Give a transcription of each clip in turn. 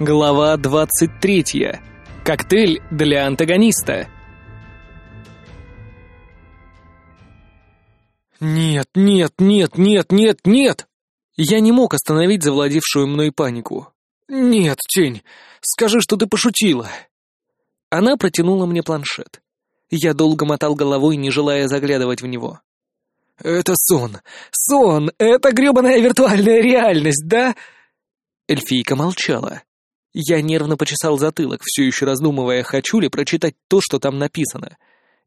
Глава 23. Коктейль для антагониста. Нет, нет, нет, нет, нет, нет! Я не мог остановить завладевшую мной панику. Нет, тень, скажи, что ты пошутила. Она протянула мне планшет. Я долго мотал головой, не желая заглядывать в него. «Это сон! Сон! Это грёбаная виртуальная реальность, да?» Эльфийка молчала. Я нервно почесал затылок, все еще раздумывая, хочу ли прочитать то, что там написано.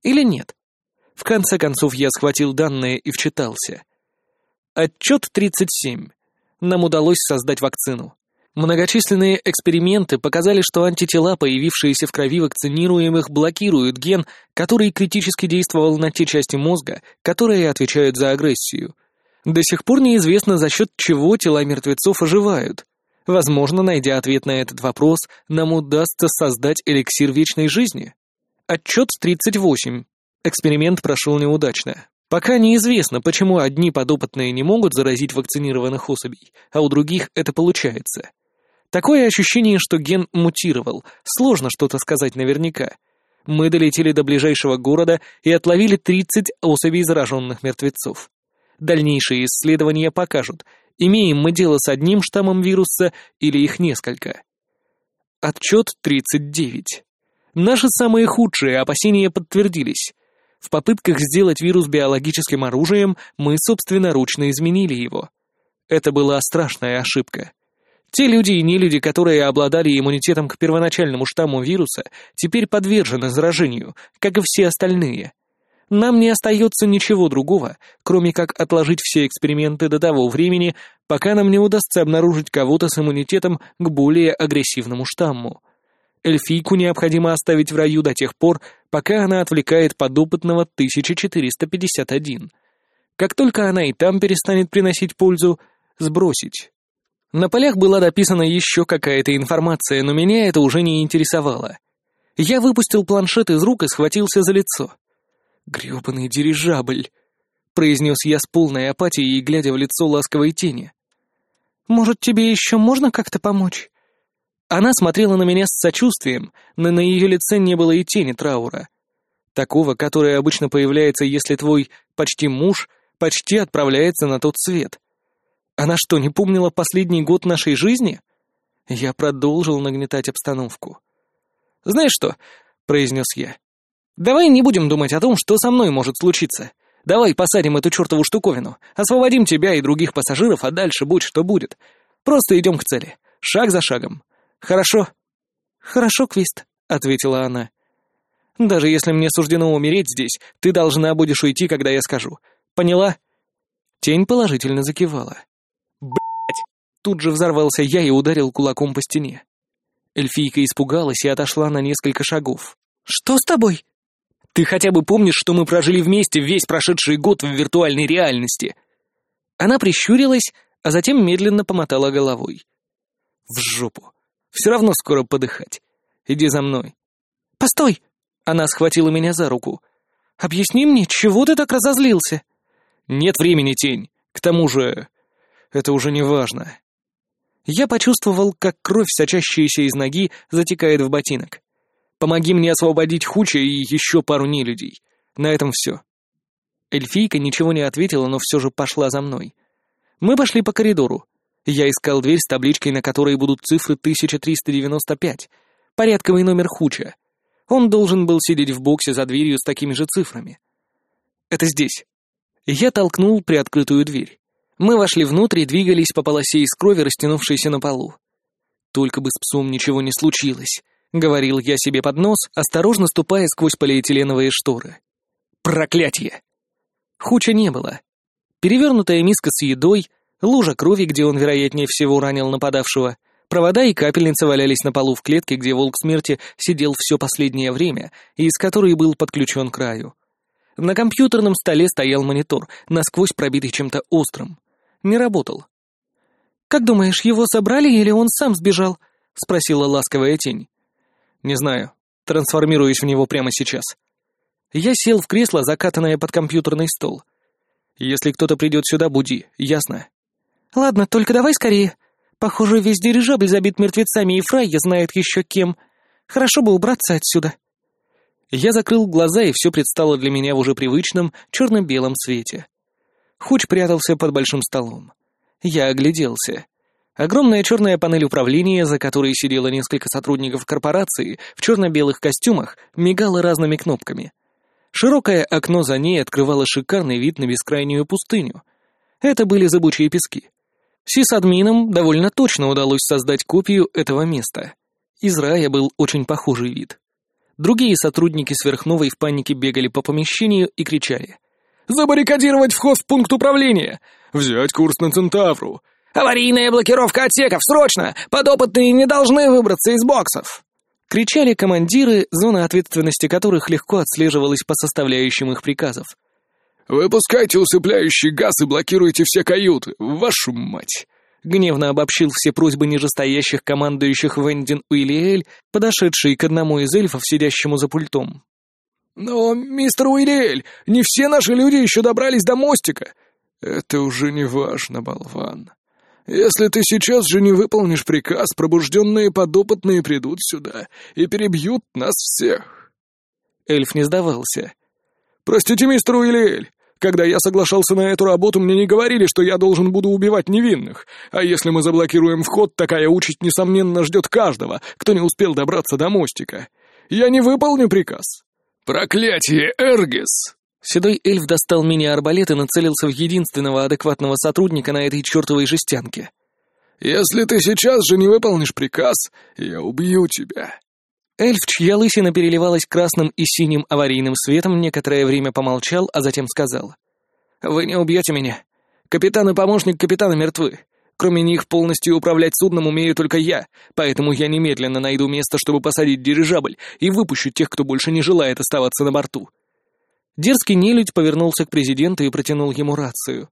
Или нет. В конце концов я схватил данные и вчитался. Отчет 37. Нам удалось создать вакцину. Многочисленные эксперименты показали, что антитела, появившиеся в крови вакцинируемых, блокируют ген, который критически действовал на те части мозга, которые отвечают за агрессию. До сих пор неизвестно, за счет чего тела мертвецов оживают. Возможно, найдя ответ на этот вопрос, нам удастся создать эликсир вечной жизни. Отчет 38. Эксперимент прошел неудачно. Пока неизвестно, почему одни подопытные не могут заразить вакцинированных особей, а у других это получается. Такое ощущение, что ген мутировал, сложно что-то сказать наверняка. Мы долетели до ближайшего города и отловили 30 особей зараженных мертвецов. Дальнейшие исследования покажут, имеем мы дело с одним штаммом вируса или их несколько. Отчет 39. Наши самые худшие опасения подтвердились. В попытках сделать вирус биологическим оружием мы собственноручно изменили его. Это была страшная ошибка. Те люди и нелюди, которые обладали иммунитетом к первоначальному штамму вируса, теперь подвержены заражению, как и все остальные. Нам не остается ничего другого, кроме как отложить все эксперименты до того времени, пока нам не удастся обнаружить кого-то с иммунитетом к более агрессивному штамму. Эльфийку необходимо оставить в раю до тех пор, пока она отвлекает подопытного 1451. Как только она и там перестанет приносить пользу, сбросить. На полях была дописана еще какая-то информация, но меня это уже не интересовало. Я выпустил планшет из рук и схватился за лицо. «Грёбаный дирижабль!» — произнес я с полной апатией и глядя в лицо ласковой тени. «Может, тебе еще можно как-то помочь?» Она смотрела на меня с сочувствием, но на ее лице не было и тени траура. Такого, которое обычно появляется, если твой почти муж почти отправляется на тот свет. Она что, не помнила последний год нашей жизни? Я продолжил нагнетать обстановку. «Знаешь что?» — произнес я. Давай не будем думать о том, что со мной может случиться. Давай посадим эту чертову штуковину, освободим тебя и других пассажиров, а дальше будь что будет. Просто идем к цели, шаг за шагом. Хорошо?» «Хорошо, Квист», — ответила она. «Даже если мне суждено умереть здесь, ты должна будешь уйти, когда я скажу. Поняла?» Тень положительно закивала. «Блядь!» Тут же взорвался я и ударил кулаком по стене. Эльфийка испугалась и отошла на несколько шагов. «Что с тобой?» Ты хотя бы помнишь, что мы прожили вместе весь прошедший год в виртуальной реальности?» Она прищурилась, а затем медленно помотала головой. «В жопу. Все равно скоро подыхать. Иди за мной». «Постой!» Она схватила меня за руку. «Объясни мне, чего ты так разозлился?» «Нет времени, тень. К тому же, это уже не важно». Я почувствовал, как кровь, сочащаяся из ноги, затекает в ботинок. Помоги мне освободить Хуча и еще пару нелюдей. На этом все». Эльфийка ничего не ответила, но все же пошла за мной. Мы пошли по коридору. Я искал дверь с табличкой, на которой будут цифры 1395. Порядковый номер Хуча. Он должен был сидеть в боксе за дверью с такими же цифрами. «Это здесь». Я толкнул приоткрытую дверь. Мы вошли внутрь и двигались по полосе из крови, растянувшейся на полу. Только бы с псом ничего не случилось. — говорил я себе под нос, осторожно ступая сквозь полиэтиленовые шторы. «Проклятье!» Хуча не было. Перевернутая миска с едой, лужа крови, где он, вероятнее всего, ранил нападавшего, провода и капельницы валялись на полу в клетке, где волк смерти сидел все последнее время и из которой был подключен краю. На компьютерном столе стоял монитор, насквозь пробитый чем-то острым. Не работал. «Как думаешь, его собрали или он сам сбежал?» — спросила ласковая тень. «Не знаю. Трансформируюсь в него прямо сейчас». Я сел в кресло, закатанное под компьютерный стол. «Если кто-то придет сюда, буди, ясно?» «Ладно, только давай скорее. Похоже, весь дирижабль забит мертвецами, и Фрайя знает еще кем. Хорошо бы убраться отсюда». Я закрыл глаза, и все предстало для меня в уже привычном черно-белом цвете. Хуч прятался под большим столом. Я огляделся. Огромная черная панель управления, за которой сидело несколько сотрудников корпорации в черно-белых костюмах, мигала разными кнопками. Широкое окно за ней открывало шикарный вид на бескрайнюю пустыню. Это были зыбучие пески. Сисадминам довольно точно удалось создать копию этого места. Из рая был очень похожий вид. Другие сотрудники сверхновой в панике бегали по помещению и кричали. «Забаррикадировать вход в пункт управления! Взять курс на Центавру! Аварийная блокировка отсеков! Срочно! Подопытные не должны выбраться из боксов!» Кричали командиры, зона ответственности которых легко отслеживалась по составляющим их приказов. «Выпускайте усыпляющий газ и блокируйте все каюты, вашу мать!» Гневно обобщил все просьбы нижестоящих командующих Вендин Уильэль, подошедший к одному из эльфов, сидящему за пультом. «Но, мистер Уильэль, не все наши люди еще добрались до мостика!» «Это уже не важно, болван. Если ты сейчас же не выполнишь приказ, пробужденные подопытные придут сюда и перебьют нас всех». Эльф не сдавался. «Простите, мистер Уильэль, когда я соглашался на эту работу, мне не говорили, что я должен буду убивать невинных. А если мы заблокируем вход, такая участь, несомненно, ждет каждого, кто не успел добраться до мостика. Я не выполню приказ. Проклятие, Эргис!» Седой эльф достал мини-арбалет и нацелился в единственного адекватного сотрудника на этой чертовой жестянке. «Если ты сейчас же не выполнишь приказ, я убью тебя». Эльф, чья лысина переливалась красным и синим аварийным светом, некоторое время помолчал, а затем сказал. «Вы не убьете меня. Капитан и помощник капитана мертвы. Кроме них полностью управлять судном умею только я, поэтому я немедленно найду место, чтобы посадить дирижабль, и выпущу тех, кто больше не желает оставаться на борту». Дерзкий нелюдь повернулся к президенту и протянул ему рацию.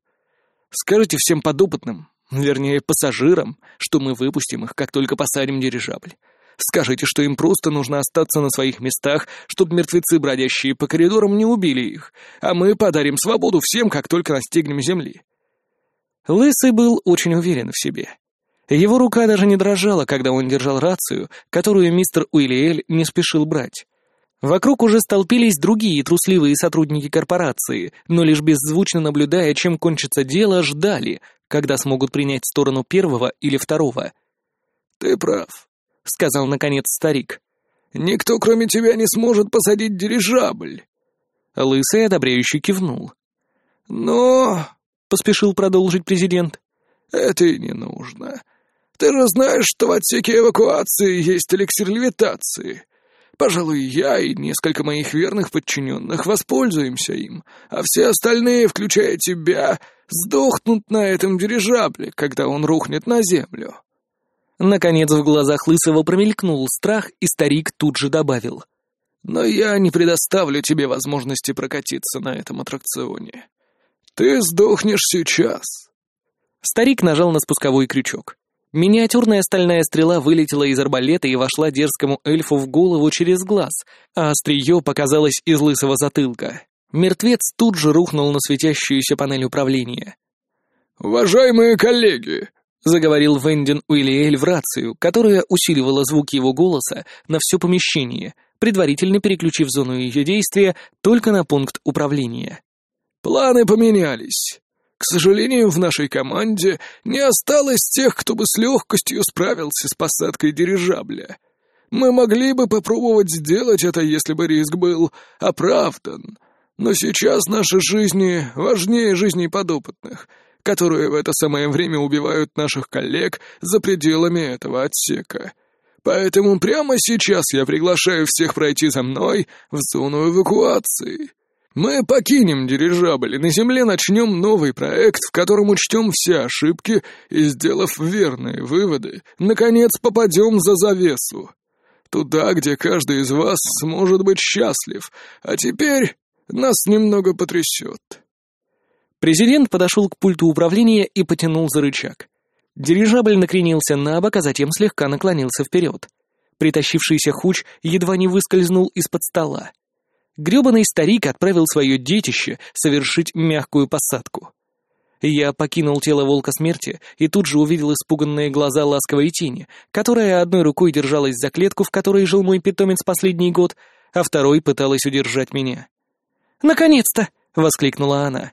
«Скажите всем подопытным, вернее, пассажирам, что мы выпустим их, как только посадим дирижабль. Скажите, что им просто нужно остаться на своих местах, чтобы мертвецы, бродящие по коридорам, не убили их, а мы подарим свободу всем, как только настигнем земли». Лысый был очень уверен в себе. Его рука даже не дрожала, когда он держал рацию, которую мистер Уильэль не спешил брать. Вокруг уже столпились другие трусливые сотрудники корпорации, но лишь беззвучно наблюдая, чем кончится дело, ждали, когда смогут принять сторону первого или второго. «Ты прав», — сказал наконец старик. «Никто, кроме тебя, не сможет посадить дирижабль». Лысый одобряюще кивнул. «Но...» — поспешил продолжить президент. «Это и не нужно. Ты же знаешь, что в отсеке эвакуации есть эликсир левитации. Пожалуй, я и несколько моих верных подчиненных воспользуемся им, а все остальные, включая тебя, сдохнут на этом дирижабле, когда он рухнет на землю». Наконец в глазах Лысого промелькнул страх, и старик тут же добавил. «Но я не предоставлю тебе возможности прокатиться на этом аттракционе. Ты сдохнешь сейчас». Старик нажал на спусковой крючок. Миниатюрная стальная стрела вылетела из арбалета и вошла дерзкому эльфу в голову через глаз, а острие показалось из лысого затылка. Мертвец тут же рухнул на светящуюся панель управления. «Уважаемые коллеги!» — заговорил Вендин Уильэль в рацию, которая усиливала звук его голоса на все помещение, предварительно переключив зону ее действия только на пункт управления. «Планы поменялись. К сожалению, в нашей команде не осталось тех, кто бы с легкостью справился с посадкой дирижабля. Мы могли бы попробовать сделать это, если бы риск был оправдан, но сейчас наши жизни важнее жизней подопытных — которые в это самое время убивают наших коллег за пределами этого отсека. Поэтому прямо сейчас я приглашаю всех пройти за мной в зону эвакуации. Мы покинем дирижабль и на Земле начнем новый проект, в котором учтем все ошибки и, сделав верные выводы, наконец попадем за завесу. Туда, где каждый из вас сможет быть счастлив, а теперь нас немного потрясет. Президент подошел к пульту управления и потянул за рычаг. Дирижабль накренился на бок, а затем слегка наклонился вперед. Притащившийся хуч едва не выскользнул из-под стола. Грёбаный старик отправил свое детище совершить мягкую посадку. Я покинул тело волка смерти и тут же увидел испуганные глаза ласковой тени, которая одной рукой держалась за клетку, в которой жил мой питомец последний год, а второй пыталась удержать меня. «Наконец-то!» — воскликнула она.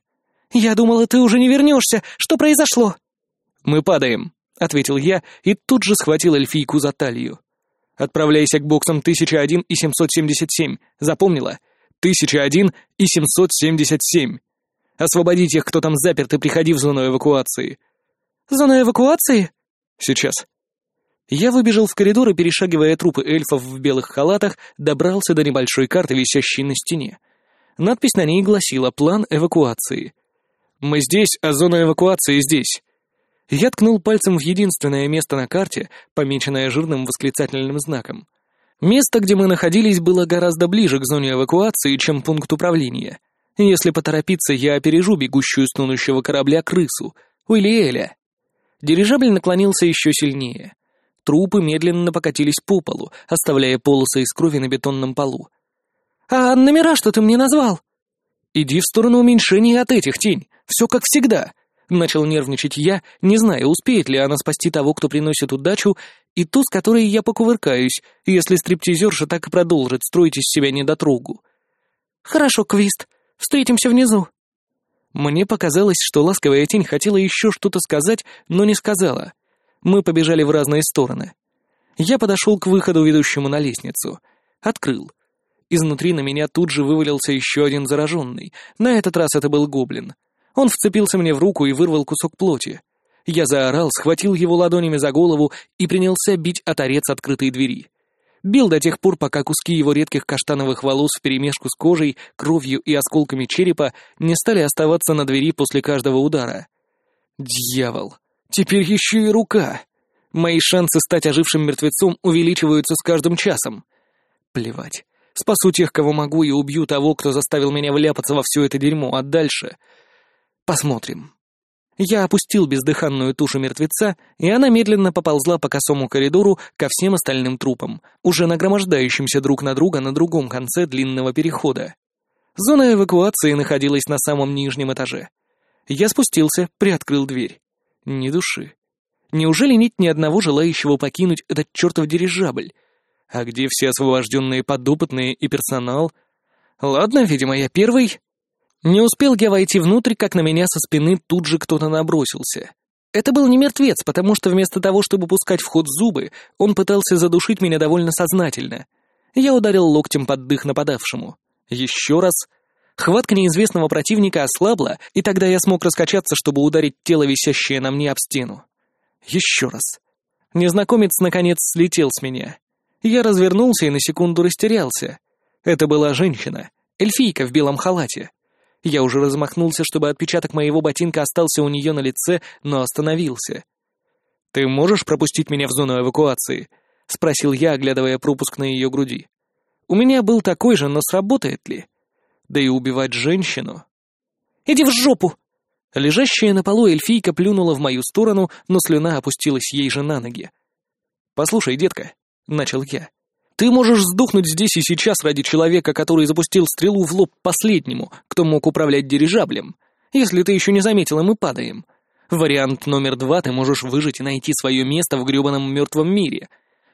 «Я думала, ты уже не вернешься. Что произошло?» «Мы падаем», — ответил я и тут же схватил эльфийку за талию. «Отправляйся к боксам 1001 и 777. Запомнила? 1001 и 777. Освободи тех, кто там заперт, и приходи в зону эвакуации». «Зона эвакуации?» «Сейчас». Я выбежал в коридор и, перешагивая трупы эльфов в белых халатах, добрался до небольшой карты, висящей на стене. Надпись на ней гласила «План эвакуации». «Мы здесь, а зона эвакуации здесь». Я ткнул пальцем в единственное место на карте, помеченное жирным восклицательным знаком. Место, где мы находились, было гораздо ближе к зоне эвакуации, чем пункт управления. Если поторопиться, я опережу бегущую с тонущего корабля крысу, Уильяэля. Дирижабль наклонился еще сильнее. Трупы медленно покатились по полу, оставляя полосы из крови на бетонном полу. «А номера что ты мне назвал?» «Иди в сторону уменьшения от этих, тень. Все как всегда», Начал нервничать я, не зная, успеет ли она спасти того, кто приносит удачу, и ту, с которой я покувыркаюсь, если стриптизерша так и продолжит строить из себя недотрогу. «Хорошо, Квист. Встретимся внизу». Мне показалось, что ласковая тень хотела еще что-то сказать, но не сказала. Мы побежали в разные стороны. Я подошел к выходу, ведущему на лестницу. Открыл. Изнутри на меня тут же вывалился еще один зараженный. На этот раз это был гоблин — он вцепился мне в руку и вырвал кусок плоти. Я заорал, схватил его ладонями за голову и принялся бить о торец открытой двери. Бил до тех пор, пока куски его редких каштановых волос вперемешку с кожей, кровью и осколками черепа не стали оставаться на двери после каждого удара. Дьявол! Теперь еще и рука! Мои шансы стать ожившим мертвецом увеличиваются с каждым часом. Плевать. Спасу тех, кого могу, и убью того, кто заставил меня вляпаться во все это дерьмо, а дальше... Посмотрим. Я опустил бездыханную тушу мертвеца, и она медленно поползла по косому коридору ко всем остальным трупам, уже нагромождающимся друг на друга на другом конце длинного перехода. Зона эвакуации находилась на самом нижнем этаже. Я спустился, приоткрыл дверь. Ни души. Неужели нет ни одного желающего покинуть этот чертов дирижабль? А где все освобожденные подопытные и персонал? Ладно, видимо, я первый, не успел я войти внутрь, как на меня со спины тут же кто-то набросился. Это был не мертвец, потому что вместо того, чтобы пускать в ход зубы, он пытался задушить меня довольно сознательно. Я ударил локтем под дых нападавшему. Еще раз. Хватка неизвестного противника ослабла, и тогда я смог раскачаться, чтобы ударить тело, висящее на мне об стену. Еще раз. Незнакомец, наконец, слетел с меня. Я развернулся и на секунду растерялся. Это была женщина, эльфийка в белом халате. Я уже размахнулся, чтобы отпечаток моего ботинка остался у нее на лице, но остановился. «Ты можешь пропустить меня в зону эвакуации?» — спросил я, оглядывая пропуск на ее груди. «У меня был такой же, но сработает ли? Да и убивать женщину...» «Иди в жопу!» Лежащая на полу эльфийка плюнула в мою сторону, но слюна опустилась ей же на ноги. «Послушай, детка», — начал я, ты можешь сдохнуть здесь и сейчас ради человека, который запустил стрелу в лоб последнему, кто мог управлять дирижаблем. Если ты еще не заметила, мы падаем. Вариант номер два — ты можешь выжить и найти свое место в гребаном мертвом мире.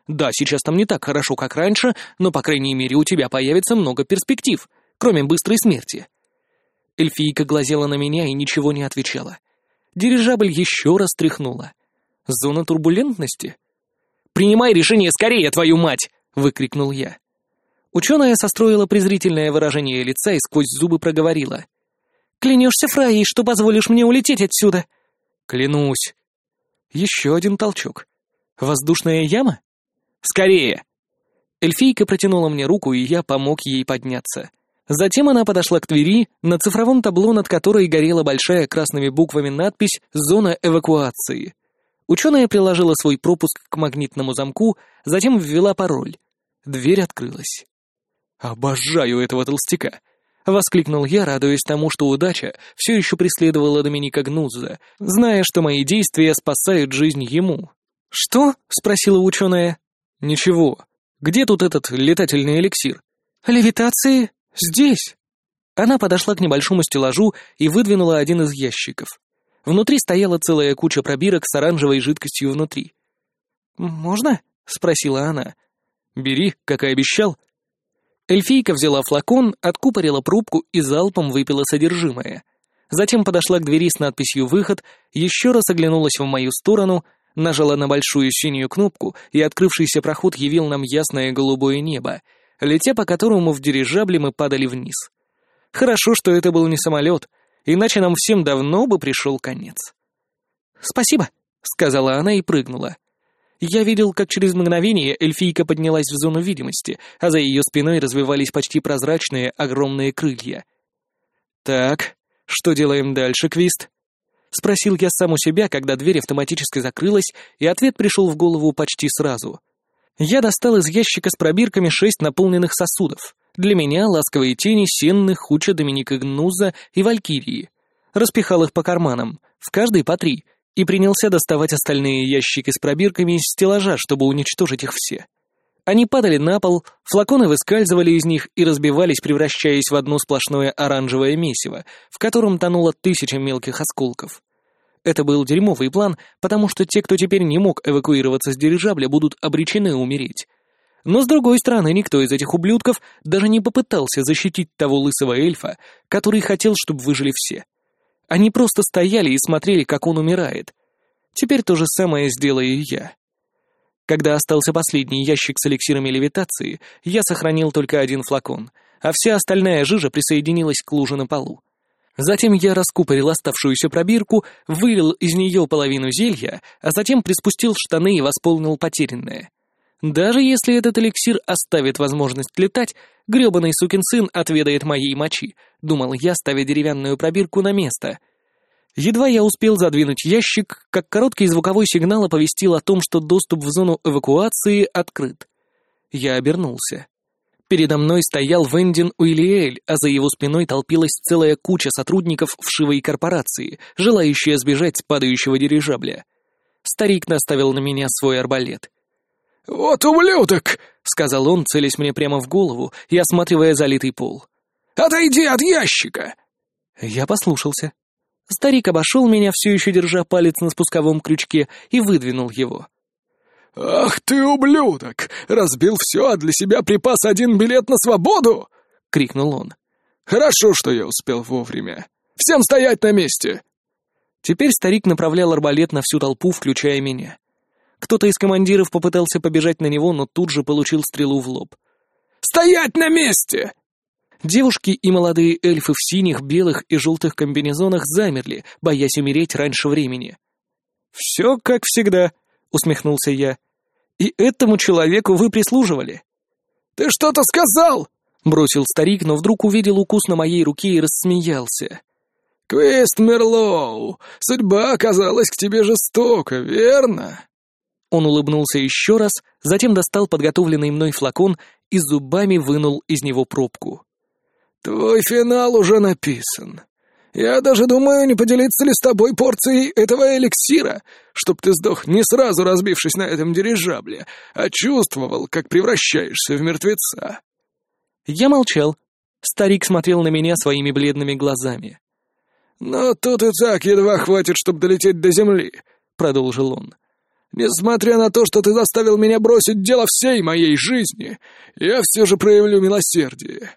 Да, сейчас там не так хорошо, как раньше, но, по крайней мере, у тебя появится много перспектив, кроме быстрой смерти. Эльфийка глазела на меня и ничего не отвечала. Дирижабль еще раз тряхнула. Зона турбулентности? «Принимай решение скорее, твою мать!» — выкрикнул я. Ученая состроила презрительное выражение лица и сквозь зубы проговорила. «Клянешься, Фраей, что позволишь мне улететь отсюда?» «Клянусь». Еще один толчок. «Воздушная яма?» «Скорее!» Эльфийка протянула мне руку, и я помог ей подняться. Затем она подошла к двери, на цифровом табло над которой горела большая красными буквами надпись «Зона эвакуации». Ученая приложила свой пропуск к магнитному замку, затем ввела пароль. Дверь открылась. «Обожаю этого толстяка!» — воскликнул я, радуясь тому, что удача все еще преследовала Доминика Гнуза, зная, что мои действия спасают жизнь ему. «Что?» — спросила ученая. «Ничего. Где тут этот летательный эликсир?» «Левитации? Здесь!» Она подошла к небольшому стеллажу и выдвинула один из ящиков. Внутри стояла целая куча пробирок с оранжевой жидкостью внутри. «Можно?» — спросила она. «Бери, как и обещал». Эльфийка взяла флакон, откупорила пробку и залпом выпила содержимое. Затем подошла к двери с надписью «Выход», еще раз оглянулась в мою сторону, нажала на большую синюю кнопку, и открывшийся проход явил нам ясное голубое небо, летя по которому в дирижабле мы падали вниз. Хорошо, что это был не самолет, иначе нам всем давно бы пришел конец. «Спасибо», — сказала она и прыгнула. Я видел, как через мгновение эльфийка поднялась в зону видимости, а за ее спиной развивались почти прозрачные огромные крылья. «Так, что делаем дальше, Квист?» Спросил я сам у себя, когда дверь автоматически закрылась, и ответ пришел в голову почти сразу. Я достал из ящика с пробирками шесть наполненных сосудов. Для меня ласковые тени Сенны, Хуча, Доминика Гнуза и Валькирии. Распихал их по карманам, в каждый по три, и принялся доставать остальные ящики с пробирками из стеллажа, чтобы уничтожить их все. Они падали на пол, флаконы выскальзывали из них и разбивались, превращаясь в одно сплошное оранжевое месиво, в котором тонуло тысяча мелких осколков. Это был дерьмовый план, потому что те, кто теперь не мог эвакуироваться с дирижабля, будут обречены умереть. Но, с другой стороны, никто из этих ублюдков даже не попытался защитить того лысого эльфа, который хотел, чтобы выжили все. Они просто стояли и смотрели, как он умирает. Теперь то же самое сделаю я. Когда остался последний ящик с эликсирами левитации, я сохранил только один флакон, а вся остальная жижа присоединилась к луже на полу. Затем я раскупорил оставшуюся пробирку, вылил из нее половину зелья, а затем приспустил штаны и восполнил потерянное. Даже если этот эликсир оставит возможность летать, грёбаный сукин сын отведает моей мочи, думал я, ставя деревянную пробирку на место — Едва я успел задвинуть ящик, как короткий звуковой сигнал оповестил о том, что доступ в зону эвакуации открыт. Я обернулся. Передо мной стоял Вендин Уильэль, а за его спиной толпилась целая куча сотрудников вшивой корпорации, желающая сбежать с падающего дирижабля. Старик наставил на меня свой арбалет. «Вот ублюдок!» — сказал он, целясь мне прямо в голову и осматривая залитый пол. «Отойди от ящика!» Я послушался. Старик обошел меня, все еще держа палец на спусковом крючке, и выдвинул его. «Ах ты, ублюдок! Разбил все, а для себя припас один билет на свободу!» — крикнул он. «Хорошо, что я успел вовремя. Всем стоять на месте!» Теперь старик направлял арбалет на всю толпу, включая меня. Кто-то из командиров попытался побежать на него, но тут же получил стрелу в лоб. «Стоять на месте!» Девушки и молодые эльфы в синих, белых и желтых комбинезонах замерли, боясь умереть раньше времени. «Все как всегда», — усмехнулся я. «И этому человеку вы прислуживали?» «Ты что-то сказал!» — бросил старик, но вдруг увидел укус на моей руке и рассмеялся. «Квест Мерлоу, судьба оказалась к тебе жестока, верно?» Он улыбнулся еще раз, затем достал подготовленный мной флакон и зубами вынул из него пробку. «Твой финал уже написан. Я даже думаю, не поделиться ли с тобой порцией этого эликсира, чтоб ты сдох не сразу разбившись на этом дирижабле, а чувствовал, как превращаешься в мертвеца». Я молчал. Старик смотрел на меня своими бледными глазами. «Но тут и так едва хватит, чтобы долететь до земли», — продолжил он. «Несмотря на то, что ты заставил меня бросить дело всей моей жизни, я все же проявлю милосердие.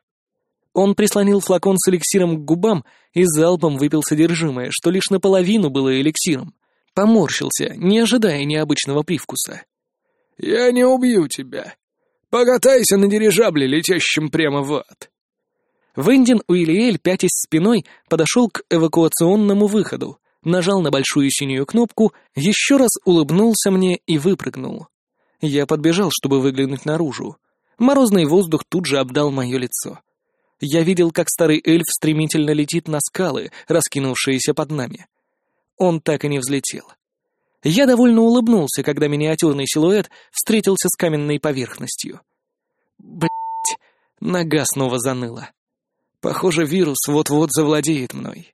Он прислонил флакон с эликсиром к губам и залпом выпил содержимое, что лишь наполовину было эликсиром. Поморщился, не ожидая необычного привкуса. «Я не убью тебя. Покатайся на дирижабле, летящем прямо в ад». Вендин Уильэль, пятясь спиной, подошел к эвакуационному выходу, нажал на большую синюю кнопку, еще раз улыбнулся мне и выпрыгнул. Я подбежал, чтобы выглянуть наружу. Морозный воздух тут же обдал мое лицо я видел, как старый эльф стремительно летит на скалы, раскинувшиеся под нами. Он так и не взлетел. Я довольно улыбнулся, когда миниатюрный силуэт встретился с каменной поверхностью. Блять, нога снова заныла. Похоже, вирус вот-вот завладеет мной.